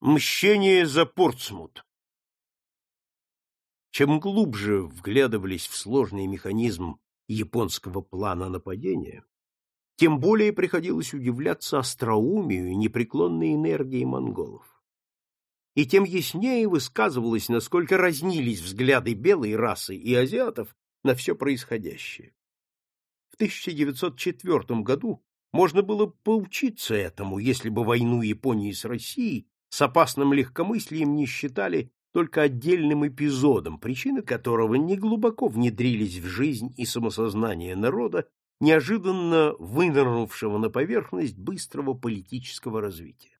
Мщение за Портсмут Чем глубже вглядывались в сложный механизм японского плана нападения, тем более приходилось удивляться остроумию и непреклонной энергии монголов. И тем яснее высказывалось, насколько разнились взгляды белой расы и азиатов на все происходящее. В 1904 году можно было поучиться этому, если бы войну Японии с Россией с опасным легкомыслием не считали только отдельным эпизодом, причины которого не глубоко внедрились в жизнь и самосознание народа, неожиданно вынырнувшего на поверхность быстрого политического развития.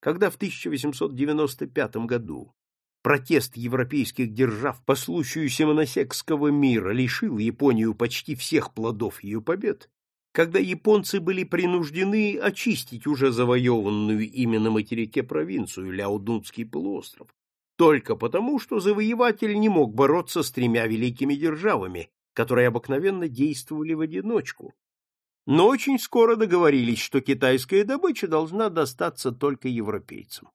Когда в 1895 году протест европейских держав по случаю Симоносекского мира лишил Японию почти всех плодов ее побед, когда японцы были принуждены очистить уже завоеванную ими на материке провинцию Ляодунский полуостров, только потому, что завоеватель не мог бороться с тремя великими державами, которые обыкновенно действовали в одиночку. Но очень скоро договорились, что китайская добыча должна достаться только европейцам.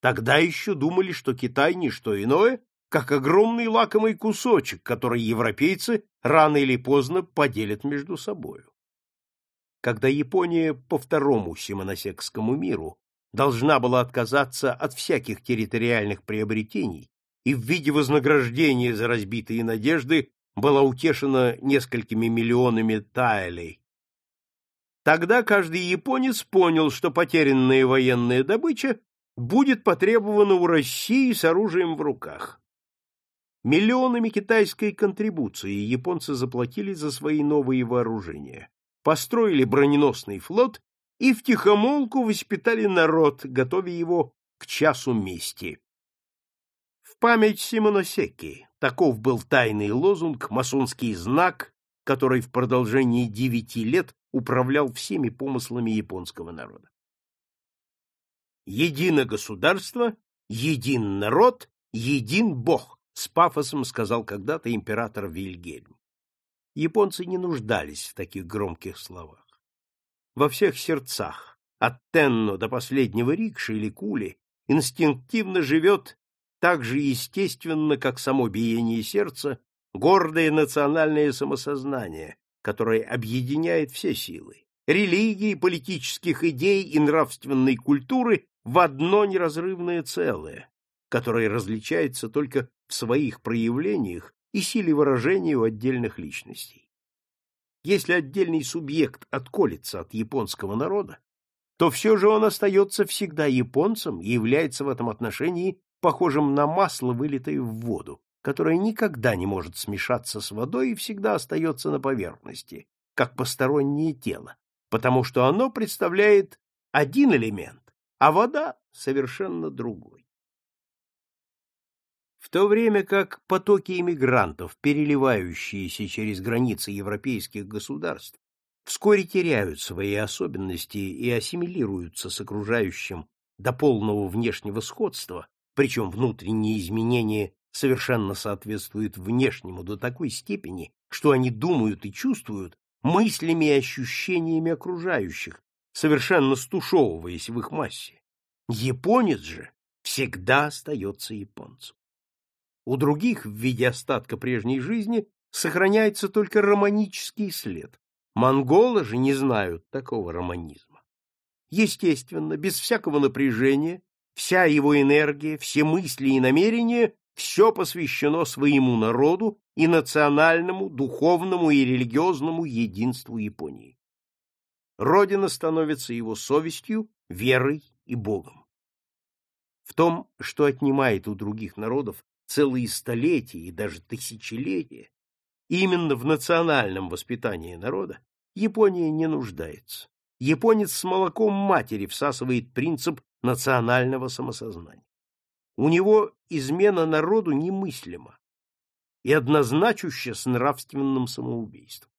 Тогда еще думали, что Китай не что иное, как огромный лакомый кусочек, который европейцы рано или поздно поделят между собою когда Япония по второму Симоносекскому миру должна была отказаться от всяких территориальных приобретений и в виде вознаграждения за разбитые надежды была утешена несколькими миллионами таэлей. Тогда каждый японец понял, что потерянная военная добыча будет потребована у России с оружием в руках. Миллионами китайской контрибуции японцы заплатили за свои новые вооружения построили броненосный флот и втихомолку воспитали народ, готовя его к часу мести. В память Симоносеки таков был тайный лозунг, масонский знак, который в продолжении девяти лет управлял всеми помыслами японского народа. «Едино государство, един народ, един Бог», с пафосом сказал когда-то император Вильгельм. Японцы не нуждались в таких громких словах. Во всех сердцах, от Тенно до последнего рикши или кули, инстинктивно живет так же естественно, как само биение сердца, гордое национальное самосознание, которое объединяет все силы — религии, политических идей и нравственной культуры в одно неразрывное целое, которое различается только в своих проявлениях и силе выражения у отдельных личностей. Если отдельный субъект отколется от японского народа, то все же он остается всегда японцем и является в этом отношении похожим на масло, вылитое в воду, которое никогда не может смешаться с водой и всегда остается на поверхности, как постороннее тело, потому что оно представляет один элемент, а вода — совершенно другой. То время как потоки иммигрантов, переливающиеся через границы европейских государств, вскоре теряют свои особенности и ассимилируются с окружающим до полного внешнего сходства, причем внутренние изменения совершенно соответствуют внешнему до такой степени, что они думают и чувствуют мыслями и ощущениями окружающих, совершенно стушевываясь в их массе. Японец же всегда остается японцем. У других в виде остатка прежней жизни сохраняется только романический след. Монголы же не знают такого романизма. Естественно, без всякого напряжения, вся его энергия, все мысли и намерения все посвящено своему народу и национальному, духовному и религиозному единству Японии. Родина становится его совестью, верой и Богом. В том, что отнимает у других народов целые столетия и даже тысячелетия, именно в национальном воспитании народа Япония не нуждается. Японец с молоком матери всасывает принцип национального самосознания. У него измена народу немыслима и однозначуща с нравственным самоубийством.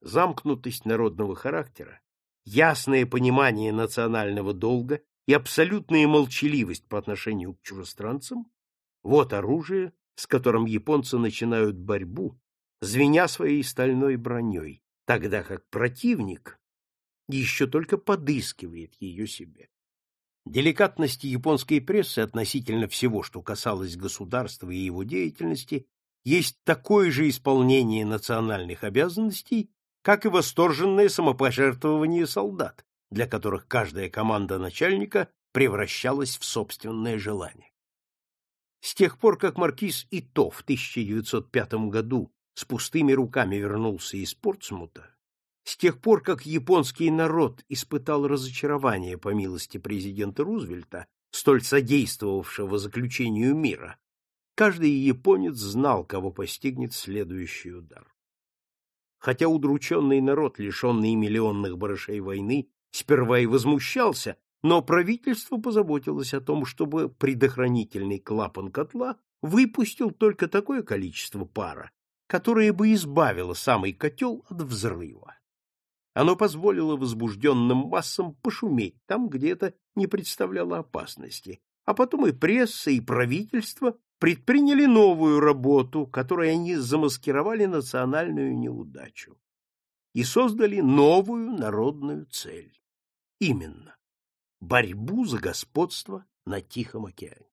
Замкнутость народного характера, ясное понимание национального долга и абсолютная молчаливость по отношению к чужестранцам вот оружие, с которым японцы начинают борьбу, звеня своей стальной броней, тогда как противник еще только подыскивает ее себе. Деликатность японской прессы относительно всего, что касалось государства и его деятельности, есть такое же исполнение национальных обязанностей, как и восторженное самопожертвование солдат, для которых каждая команда начальника превращалась в собственное желание. С тех пор, как маркиз Ито в 1905 году с пустыми руками вернулся из Портсмута, с тех пор, как японский народ испытал разочарование по милости президента Рузвельта, столь содействовавшего заключению мира, каждый японец знал, кого постигнет следующий удар. Хотя удрученный народ, лишенный миллионных барышей войны, сперва и возмущался, но правительство позаботилось о том, чтобы предохранительный клапан котла выпустил только такое количество пара, которое бы избавило самый котел от взрыва. Оно позволило возбужденным массам пошуметь там, где это не представляло опасности, а потом и пресса, и правительство предприняли новую работу, которой они замаскировали национальную неудачу и создали новую народную цель. Именно борьбу за господство на Тихом океане.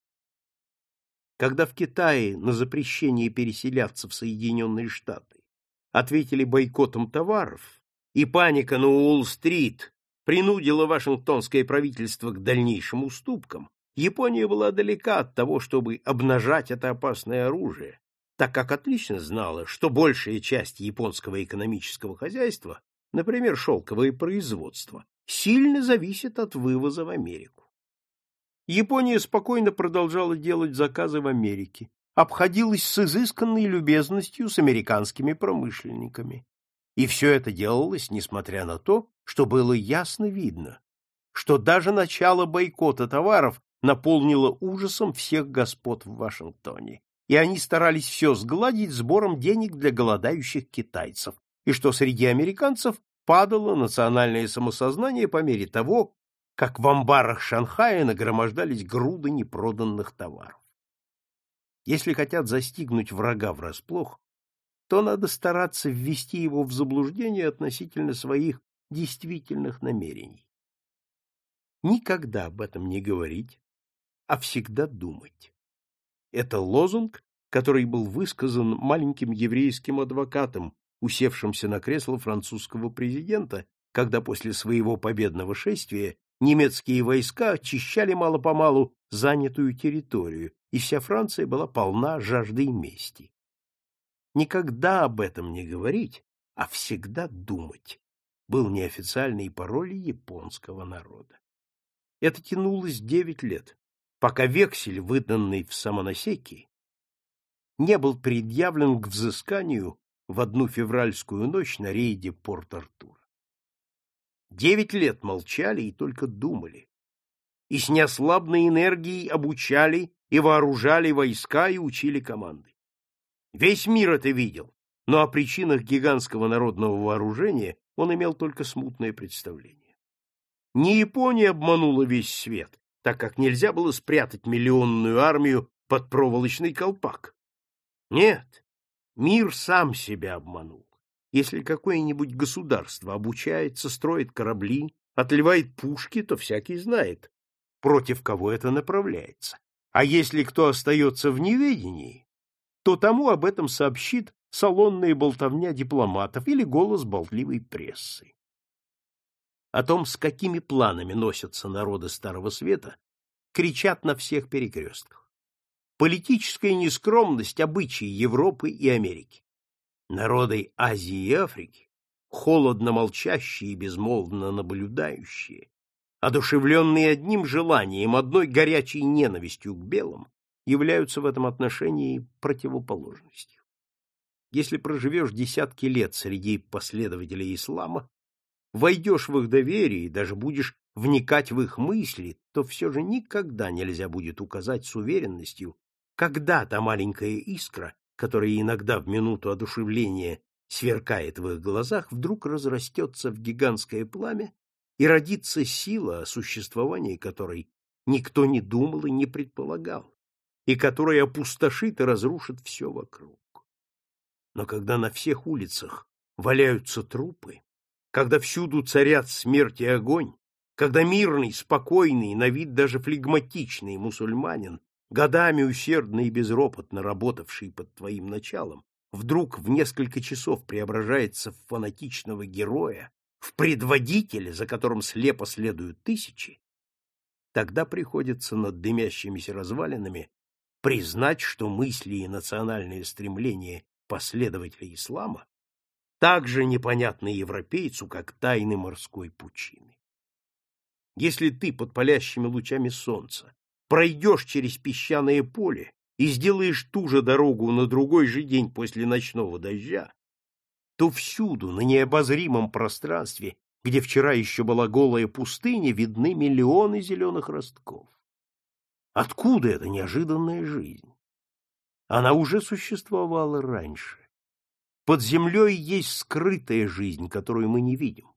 Когда в Китае на запрещение переселяться в Соединенные Штаты ответили бойкотом товаров, и паника на Уолл-стрит принудила Вашингтонское правительство к дальнейшим уступкам, Япония была далека от того, чтобы обнажать это опасное оружие, так как отлично знала, что большая часть японского экономического хозяйства, например, шелковое производство, сильно зависит от вывоза в Америку. Япония спокойно продолжала делать заказы в Америке, обходилась с изысканной любезностью с американскими промышленниками. И все это делалось, несмотря на то, что было ясно видно, что даже начало бойкота товаров наполнило ужасом всех господ в Вашингтоне, и они старались все сгладить сбором денег для голодающих китайцев, и что среди американцев падало национальное самосознание по мере того, как в амбарах Шанхая нагромождались груды непроданных товаров. Если хотят застигнуть врага врасплох, то надо стараться ввести его в заблуждение относительно своих действительных намерений. Никогда об этом не говорить, а всегда думать. Это лозунг, который был высказан маленьким еврейским адвокатом, усевшимся на кресло французского президента, когда после своего победного шествия немецкие войска очищали мало-помалу занятую территорию, и вся Франция была полна жаждой мести. Никогда об этом не говорить, а всегда думать был неофициальный пароль японского народа. Это тянулось девять лет, пока вексель, выданный в Самоносеки, не был предъявлен к взысканию в одну февральскую ночь на рейде Порт-Артура. Девять лет молчали и только думали, и с неослабной энергией обучали и вооружали войска и учили команды. Весь мир это видел, но о причинах гигантского народного вооружения он имел только смутное представление. Не Япония обманула весь свет, так как нельзя было спрятать миллионную армию под проволочный колпак. Нет, мир сам себя обманул. Если какое-нибудь государство обучается, строит корабли, отливает пушки, то всякий знает, против кого это направляется. А если кто остается в неведении, то тому об этом сообщит салонная болтовня дипломатов или голос болтливой прессы о том, с какими планами носятся народы Старого Света, кричат на всех перекрестках. Политическая нескромность обычаи Европы и Америки. Народы Азии и Африки, холодно молчащие и безмолвно наблюдающие, одушевленные одним желанием, одной горячей ненавистью к белым, являются в этом отношении противоположностью. Если проживешь десятки лет среди последователей ислама, войдешь в их доверие и даже будешь вникать в их мысли, то все же никогда нельзя будет указать с уверенностью, когда та маленькая искра, которая иногда в минуту одушевления сверкает в их глазах, вдруг разрастется в гигантское пламя и родится сила, о существовании которой никто не думал и не предполагал, и которая опустошит и разрушит все вокруг. Но когда на всех улицах валяются трупы, когда всюду царят смерть и огонь, когда мирный, спокойный, на вид даже флегматичный мусульманин, годами усердно и безропотно работавший под твоим началом, вдруг в несколько часов преображается в фанатичного героя, в предводителя, за которым слепо следуют тысячи, тогда приходится над дымящимися развалинами признать, что мысли и национальные стремления последователей ислама так же непонятны европейцу, как тайны морской пучины. Если ты под палящими лучами солнца пройдешь через песчаное поле и сделаешь ту же дорогу на другой же день после ночного дождя, то всюду, на необозримом пространстве, где вчера еще была голая пустыня, видны миллионы зеленых ростков. Откуда эта неожиданная жизнь? Она уже существовала раньше. Под землей есть скрытая жизнь, которую мы не видим.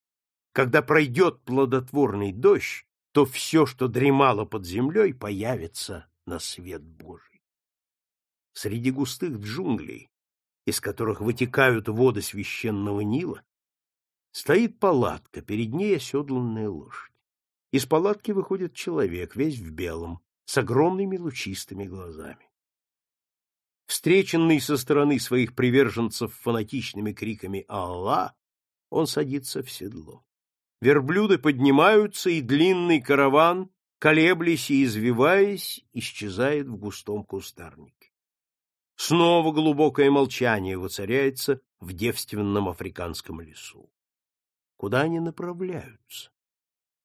Когда пройдет плодотворный дождь, то все, что дремало под землей, появится на свет Божий. Среди густых джунглей, из которых вытекают воды священного Нила, стоит палатка, перед ней оседланная лошадь. Из палатки выходит человек, весь в белом, с огромными лучистыми глазами. Встреченный со стороны своих приверженцев фанатичными криками «Аллах!», он садится в седло. Верблюды поднимаются, и длинный караван, колеблясь и извиваясь, исчезает в густом кустарнике. Снова глубокое молчание воцаряется в девственном африканском лесу. Куда они направляются?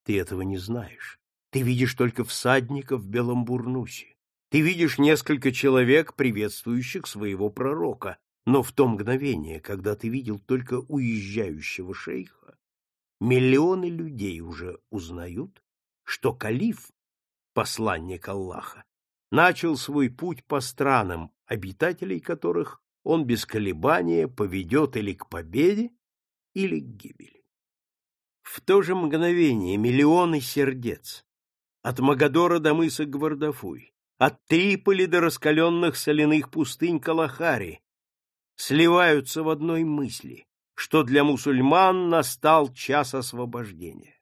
Ты этого не знаешь. Ты видишь только всадника в белом бурнусе. Ты видишь несколько человек, приветствующих своего пророка, но в то мгновение, когда ты видел только уезжающего шейха, миллионы людей уже узнают, что калиф, посланник Аллаха, начал свой путь по странам, обитателей которых он без колебания поведет или к победе, или к гибели. В то же мгновение миллионы сердец, от Магадора до мыса Гвардафуй, от Триполи до раскаленных соляных пустынь Калахари, сливаются в одной мысли, что для мусульман настал час освобождения.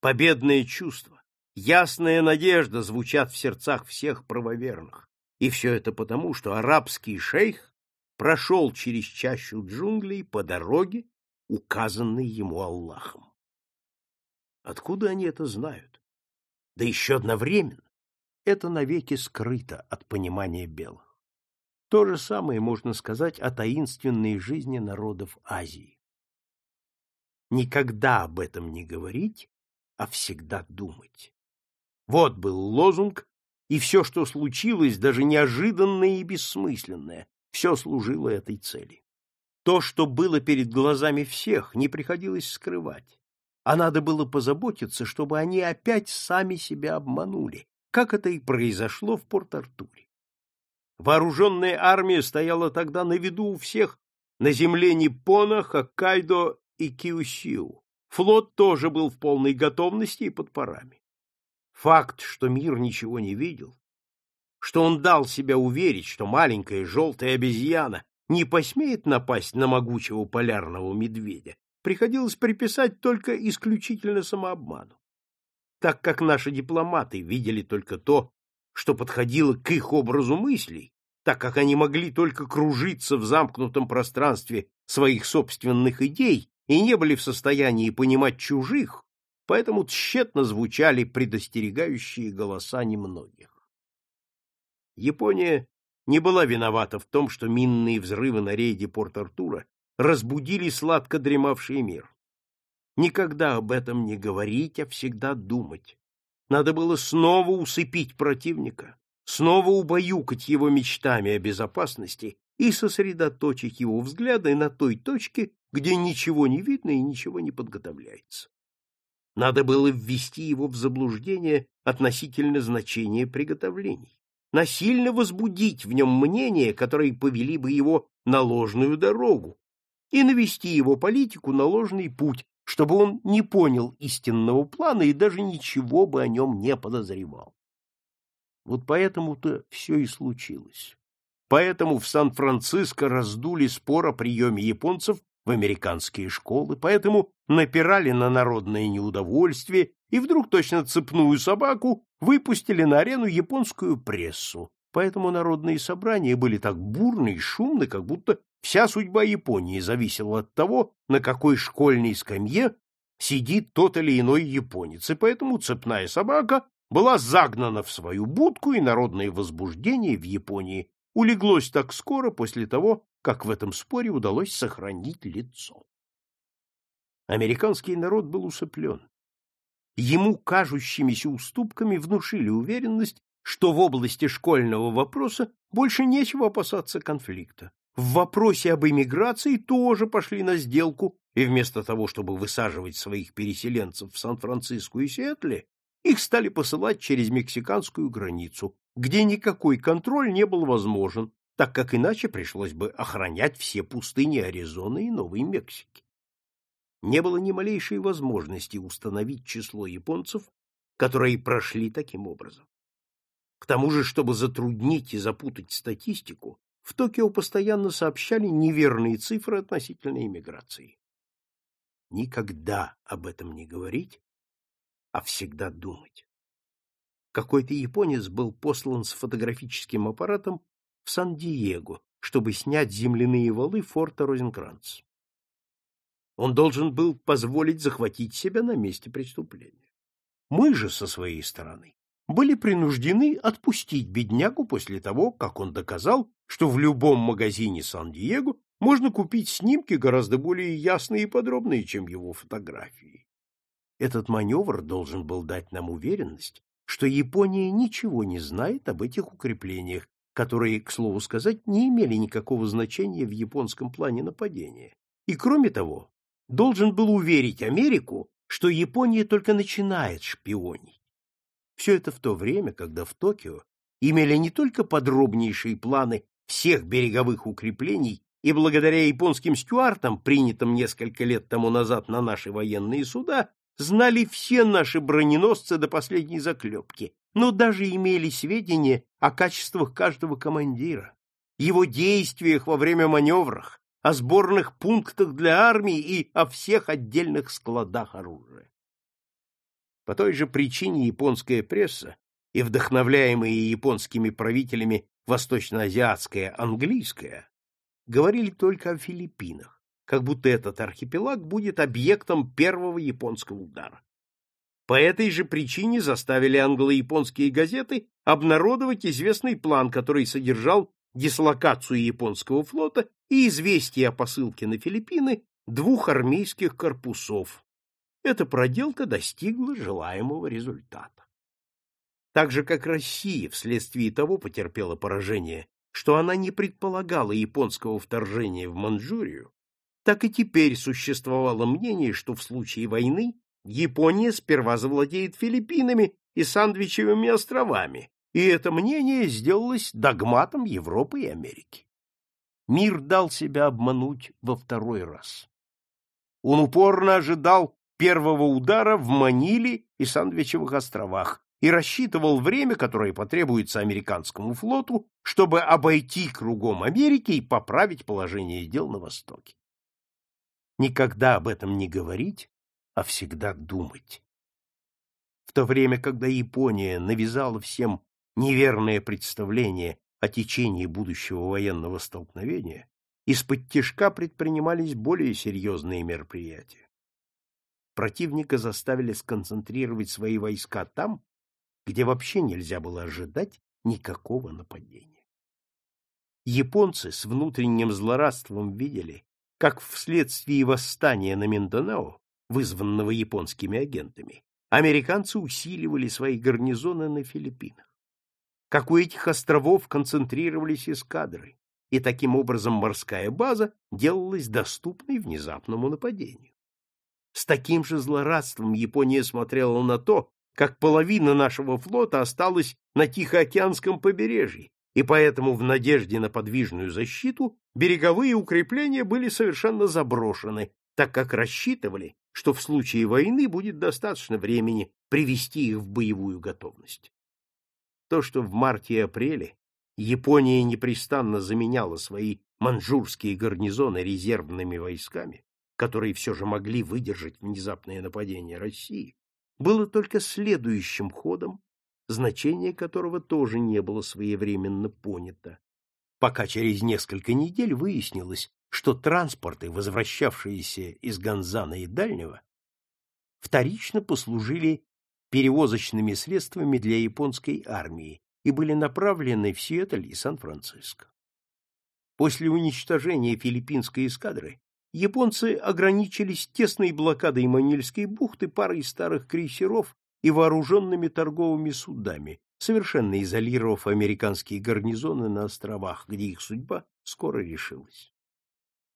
Победное чувство, ясная надежда звучат в сердцах всех правоверных. И все это потому, что арабский шейх прошел через чащу джунглей по дороге, указанной ему Аллахом. Откуда они это знают? Да еще одновременно. Это навеки скрыто от понимания белых. То же самое можно сказать о таинственной жизни народов Азии. Никогда об этом не говорить, а всегда думать. Вот был лозунг, и все, что случилось, даже неожиданное и бессмысленное, все служило этой цели. То, что было перед глазами всех, не приходилось скрывать, а надо было позаботиться, чтобы они опять сами себя обманули, как это и произошло в Порт-Артуре. Вооруженная армия стояла тогда на виду у всех на земле Ниппона, Хоккайдо и Киусиу. Флот тоже был в полной готовности и под парами. Факт, что мир ничего не видел, что он дал себя уверить, что маленькая желтая обезьяна не посмеет напасть на могучего полярного медведя, приходилось приписать только исключительно самообману. Так как наши дипломаты видели только то, что подходило к их образу мыслей, так как они могли только кружиться в замкнутом пространстве своих собственных идей и не были в состоянии понимать чужих, поэтому тщетно звучали предостерегающие голоса немногих. Япония не была виновата в том, что минные взрывы на рейде Порт-Артура разбудили сладко дремавший мир. Никогда об этом не говорить, а всегда думать. Надо было снова усыпить противника, снова убаюкать его мечтами о безопасности и сосредоточить его взгляды на той точке, где ничего не видно и ничего не подготовляется. Надо было ввести его в заблуждение относительно значения приготовлений, насильно возбудить в нем мнения, которые повели бы его на ложную дорогу, и навести его политику на ложный путь, чтобы он не понял истинного плана и даже ничего бы о нем не подозревал. Вот поэтому-то все и случилось. Поэтому в Сан-Франциско раздули спор о приеме японцев в американские школы, поэтому напирали на народное неудовольствие и вдруг точно цепную собаку выпустили на арену японскую прессу. Поэтому народные собрания были так бурны и шумны, как будто вся судьба Японии зависела от того, на какой школьной скамье сидит тот или иной японец, и поэтому цепная собака была загнана в свою будку, и народное возбуждение в Японии улеглось так скоро после того, как в этом споре удалось сохранить лицо. Американский народ был усыплен. Ему кажущимися уступками внушили уверенность, что в области школьного вопроса больше нечего опасаться конфликта. В вопросе об эмиграции тоже пошли на сделку, и вместо того, чтобы высаживать своих переселенцев в Сан-Франциско и Сиэтле, их стали посылать через мексиканскую границу, где никакой контроль не был возможен, так как иначе пришлось бы охранять все пустыни Аризоны и Новой Мексики. Не было ни малейшей возможности установить число японцев, которые прошли таким образом. К тому же, чтобы затруднить и запутать статистику, в Токио постоянно сообщали неверные цифры относительно иммиграции. Никогда об этом не говорить, а всегда думать. Какой-то японец был послан с фотографическим аппаратом в Сан-Диего, чтобы снять земляные валы форта Розенкранц. Он должен был позволить захватить себя на месте преступления. Мы же, со своей стороны, были принуждены отпустить беднягу после того, как он доказал, что в любом магазине Сан-Диего можно купить снимки гораздо более ясные и подробные, чем его фотографии. Этот маневр должен был дать нам уверенность, что Япония ничего не знает об этих укреплениях, которые, к слову сказать, не имели никакого значения в японском плане нападения. И, кроме того, должен был уверить Америку, что Япония только начинает шпионить. Все это в то время, когда в Токио имели не только подробнейшие планы всех береговых укреплений и благодаря японским стюартам, принятым несколько лет тому назад на наши военные суда, знали все наши броненосцы до последней заклепки, но даже имели сведения о качествах каждого командира, его действиях во время маневрах, о сборных пунктах для армии и о всех отдельных складах оружия. По той же причине японская пресса и вдохновляемые японскими правителями восточноазиатская английская говорили только о Филиппинах, как будто этот архипелаг будет объектом первого японского удара. По этой же причине заставили англо-японские газеты обнародовать известный план, который содержал дислокацию японского флота и известие о посылке на Филиппины двух армейских корпусов. Эта проделка достигла желаемого результата. Так же, как Россия вследствие того потерпела поражение что она не предполагала японского вторжения в Манчжурию, так и теперь существовало мнение, что в случае войны Япония сперва завладеет Филиппинами и Сандвичевыми островами, и это мнение сделалось догматом Европы и Америки. Мир дал себя обмануть во второй раз. Он упорно ожидал первого удара в Маниле и Сандвичевых островах, и рассчитывал время, которое потребуется американскому флоту, чтобы обойти кругом Америки и поправить положение дел на Востоке. Никогда об этом не говорить, а всегда думать. В то время, когда Япония навязала всем неверное представление о течении будущего военного столкновения, из-под тяжка предпринимались более серьезные мероприятия. Противника заставили сконцентрировать свои войска там, где вообще нельзя было ожидать никакого нападения. Японцы с внутренним злорадством видели, как вследствие восстания на Минданао, вызванного японскими агентами, американцы усиливали свои гарнизоны на Филиппинах. Как у этих островов концентрировались эскадры, и таким образом морская база делалась доступной внезапному нападению. С таким же злорадством Япония смотрела на то, как половина нашего флота осталась на Тихоокеанском побережье, и поэтому в надежде на подвижную защиту береговые укрепления были совершенно заброшены, так как рассчитывали, что в случае войны будет достаточно времени привести их в боевую готовность. То, что в марте и апреле Япония непрестанно заменяла свои манчжурские гарнизоны резервными войсками, которые все же могли выдержать внезапное нападение России, было только следующим ходом, значение которого тоже не было своевременно понято, пока через несколько недель выяснилось, что транспорты, возвращавшиеся из Ганзана и Дальнего, вторично послужили перевозочными средствами для японской армии и были направлены в Сиэтль и Сан-Франциско. После уничтожения филиппинской эскадры японцы ограничились тесной блокадой Манильской бухты парой старых крейсеров и вооруженными торговыми судами, совершенно изолировав американские гарнизоны на островах, где их судьба скоро решилась.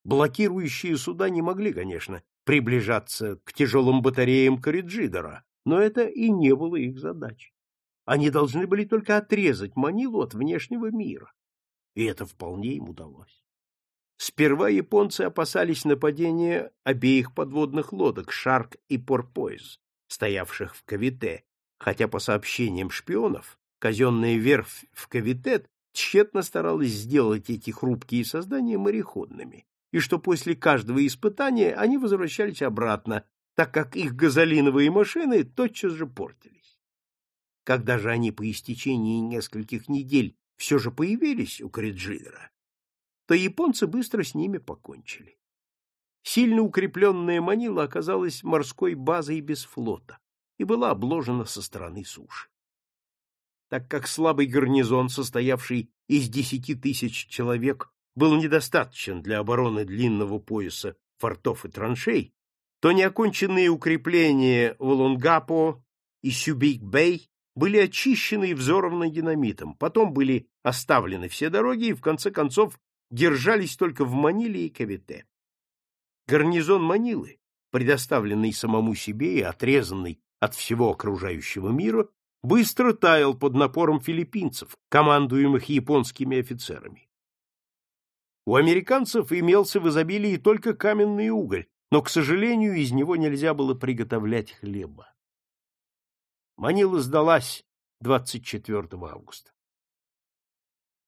Блокирующие суда не могли, конечно, приближаться к тяжелым батареям Кориджидора, но это и не было их задачей. Они должны были только отрезать Манилу от внешнего мира. И это вполне им удалось. Сперва японцы опасались нападения обеих подводных лодок «Шарк» и «Порпойз», стоявших в Кавите, хотя, по сообщениям шпионов, казенная верфь в Кавитет тщетно старалась сделать эти хрупкие создания мореходными, и что после каждого испытания они возвращались обратно, так как их газолиновые машины тотчас же портились. Когда же они по истечении нескольких недель все же появились у Криджидера, то японцы быстро с ними покончили. Сильно укрепленная Манила оказалась морской базой без флота и была обложена со стороны суши. Так как слабый гарнизон, состоявший из десяти тысяч человек, был недостаточен для обороны длинного пояса фортов и траншей, то неоконченные укрепления в Лонгапо и Сюбик-Бэй были очищены и взорваны динамитом, потом были оставлены все дороги и, в конце концов, держались только в Маниле и Кавите. Гарнизон Манилы, предоставленный самому себе и отрезанный от всего окружающего мира, быстро таял под напором филиппинцев, командуемых японскими офицерами. У американцев имелся в изобилии только каменный уголь, но, к сожалению, из него нельзя было приготовлять хлеба. Манила сдалась 24 августа.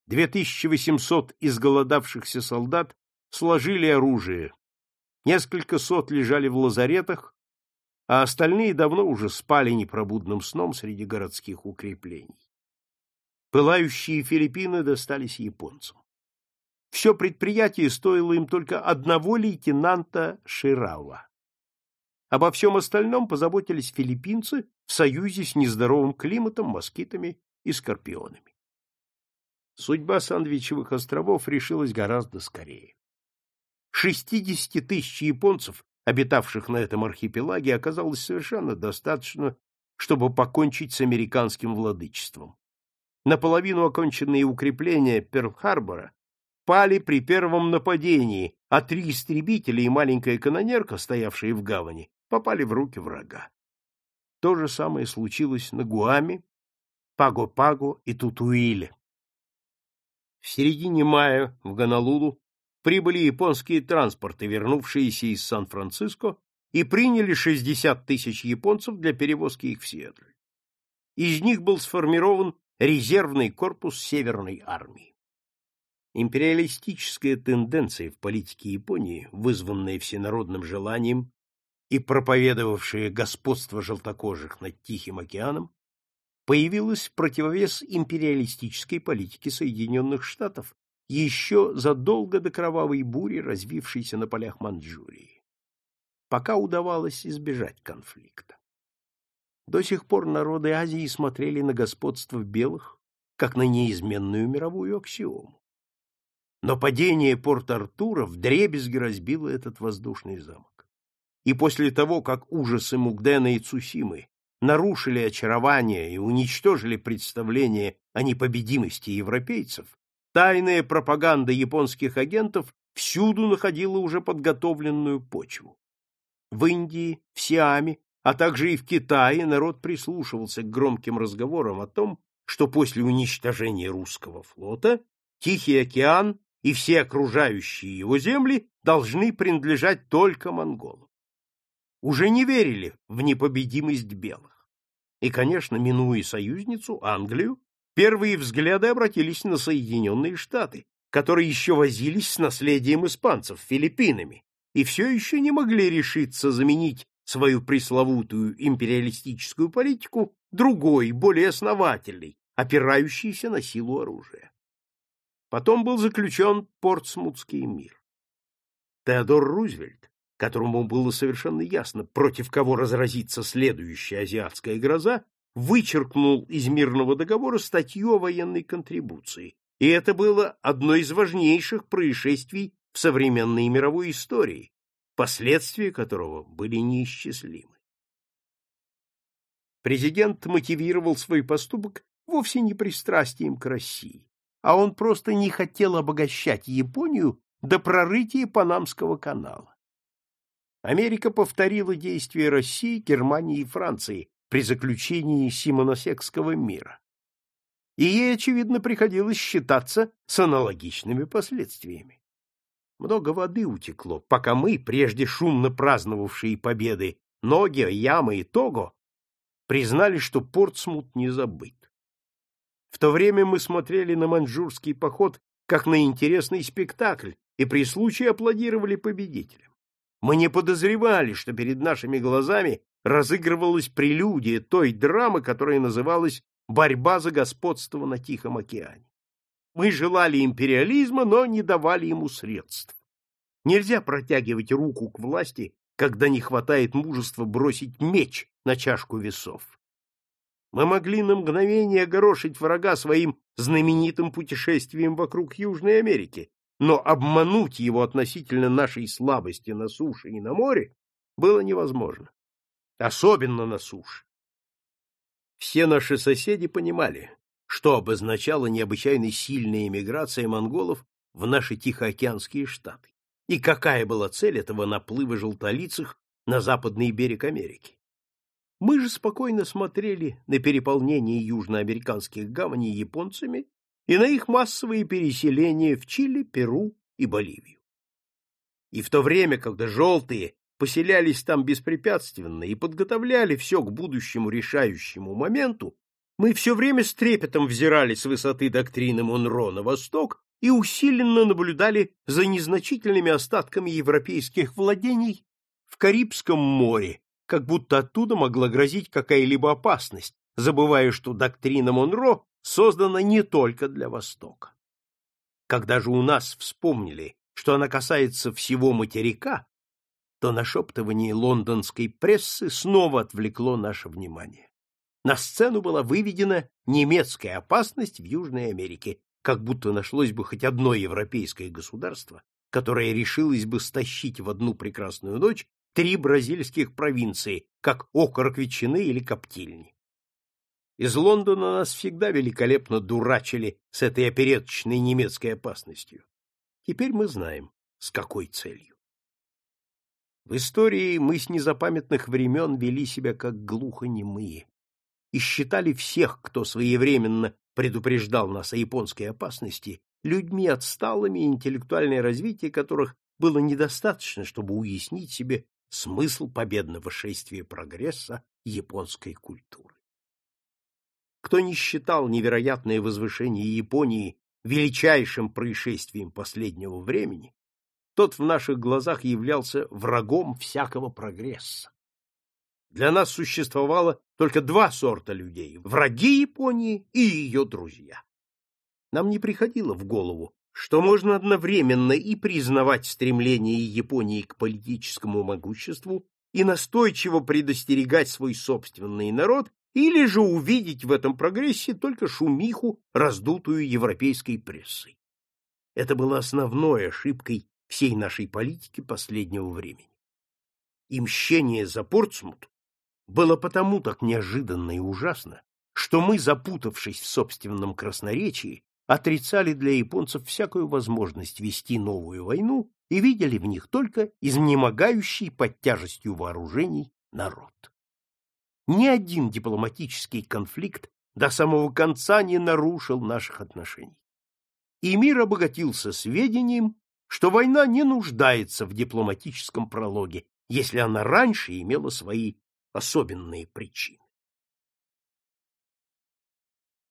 2800 изголодавшихся солдат сложили оружие, несколько сот лежали в лазаретах, а остальные давно уже спали непробудным сном среди городских укреплений. Пылающие Филиппины достались японцам. Все предприятие стоило им только одного лейтенанта Ширава. Обо всем остальном позаботились филиппинцы в союзе с нездоровым климатом, москитами и скорпионами. Судьба Сандвичевых островов решилась гораздо скорее. 60 тысяч японцев, обитавших на этом архипелаге, оказалось совершенно достаточно, чтобы покончить с американским владычеством. Наполовину оконченные укрепления Перл-Харбора пали при первом нападении, а три истребителя и маленькая канонерка, стоявшие в гавани, попали в руки врага. То же самое случилось на Гуаме, Паго-Паго и Тутуиле. В середине мая в Гонолулу прибыли японские транспорты, вернувшиеся из Сан-Франциско, и приняли 60 тысяч японцев для перевозки их в Сиэтль. Из них был сформирован резервный корпус Северной армии. Империалистическая тенденция в политике Японии, вызванная всенародным желанием и проповедовавшая господство желтокожих над Тихим океаном, появилась противовес империалистической политике Соединенных Штатов еще задолго до кровавой бури, развившейся на полях Манчжурии. Пока удавалось избежать конфликта. До сих пор народы Азии смотрели на господство белых как на неизменную мировую аксиому. Но падение Порт-Артура вдребезги разбило этот воздушный замок. И после того, как ужасы Мугдена и Цусимы нарушили очарование и уничтожили представление о непобедимости европейцев, тайная пропаганда японских агентов всюду находила уже подготовленную почву. В Индии, в Сиаме, а также и в Китае народ прислушивался к громким разговорам о том, что после уничтожения русского флота Тихий океан и все окружающие его земли должны принадлежать только монголам. Уже не верили в непобедимость белых. И, конечно, минуя союзницу, Англию, первые взгляды обратились на Соединенные Штаты, которые еще возились с наследием испанцев, Филиппинами, и все еще не могли решиться заменить свою пресловутую империалистическую политику другой, более основательной, опирающейся на силу оружия. Потом был заключен Портсмутский мир. Теодор Рузвельт, которому было совершенно ясно, против кого разразится следующая азиатская гроза, вычеркнул из мирного договора статью о военной контрибуции, и это было одно из важнейших происшествий в современной мировой истории, последствия которого были неисчислимы. Президент мотивировал свой поступок вовсе не пристрастием к России, а он просто не хотел обогащать Японию до прорытия Панамского канала. Америка повторила действия России, Германии и Франции при заключении Симоносекского мира и ей, очевидно, приходилось считаться с аналогичными последствиями. Много воды утекло, пока мы, прежде шумно праздновавшие победы Ногио, Яма и Того, признали, что Портсмут не забыт. В то время мы смотрели на маньчжурский поход как на интересный спектакль и при случае аплодировали победителям. Мы не подозревали, что перед нашими глазами разыгрывалась прелюдия той драмы, которая называлась борьба за господство на Тихом океане. Мы желали империализма, но не давали ему средств. Нельзя протягивать руку к власти, когда не хватает мужества бросить меч на чашку весов. Мы могли на мгновение огорошить врага своим знаменитым путешествием вокруг Южной Америки, но обмануть его относительно нашей слабости на суше и на море было невозможно. Особенно на суше. Все наши соседи понимали, что обозначала необычайно сильная эмиграция монголов в наши Тихоокеанские штаты и какая была цель этого наплыва желтолицых на западный берег Америки. Мы же спокойно смотрели на переполнение южноамериканских гаваней японцами и на их массовые переселения в Чили, Перу и Боливию. И в то время, когда желтые поселялись там беспрепятственно и подготовляли все к будущему решающему моменту, мы все время с трепетом взирали с высоты доктрины Монро на восток и усиленно наблюдали за незначительными остатками европейских владений в Карибском море, как будто оттуда могла грозить какая-либо опасность, забывая, что доктрина Монро создана не только для Востока. Когда же у нас вспомнили, что она касается всего материка, то нашептывание лондонской прессы снова отвлекло наше внимание. На сцену была выведена немецкая опасность в Южной Америке, как будто нашлось бы хоть одно европейское государство, которое решилось бы стащить в одну прекрасную ночь три бразильских провинции, как окорок ветчины или коптильни. Из Лондона нас всегда великолепно дурачили с этой опереточной немецкой опасностью. Теперь мы знаем, с какой целью. В истории мы с незапамятных времен вели себя как глухонемые и считали всех, кто своевременно предупреждал нас о японской опасности, людьми отсталыми, интеллектуальное развитие которых было недостаточно, чтобы уяснить себе смысл победного шествия прогресса японской культуры. Кто не считал невероятное возвышение Японии величайшим происшествием последнего времени, тот в наших глазах являлся врагом всякого прогресса. Для нас существовало только два сорта людей — враги Японии и ее друзья. Нам не приходило в голову, что можно одновременно и признавать стремление Японии к политическому могуществу и настойчиво предостерегать свой собственный народ, или же увидеть в этом прогрессе только шумиху, раздутую европейской прессой. Это было основной ошибкой всей нашей политики последнего времени. И мщение за Портсмут было потому так неожиданно и ужасно, что мы, запутавшись в собственном красноречии, отрицали для японцев всякую возможность вести новую войну и видели в них только изнемогающий под тяжестью вооружений народ. Ни один дипломатический конфликт до самого конца не нарушил наших отношений. И мир обогатился сведением, что война не нуждается в дипломатическом прологе, если она раньше имела свои особенные причины.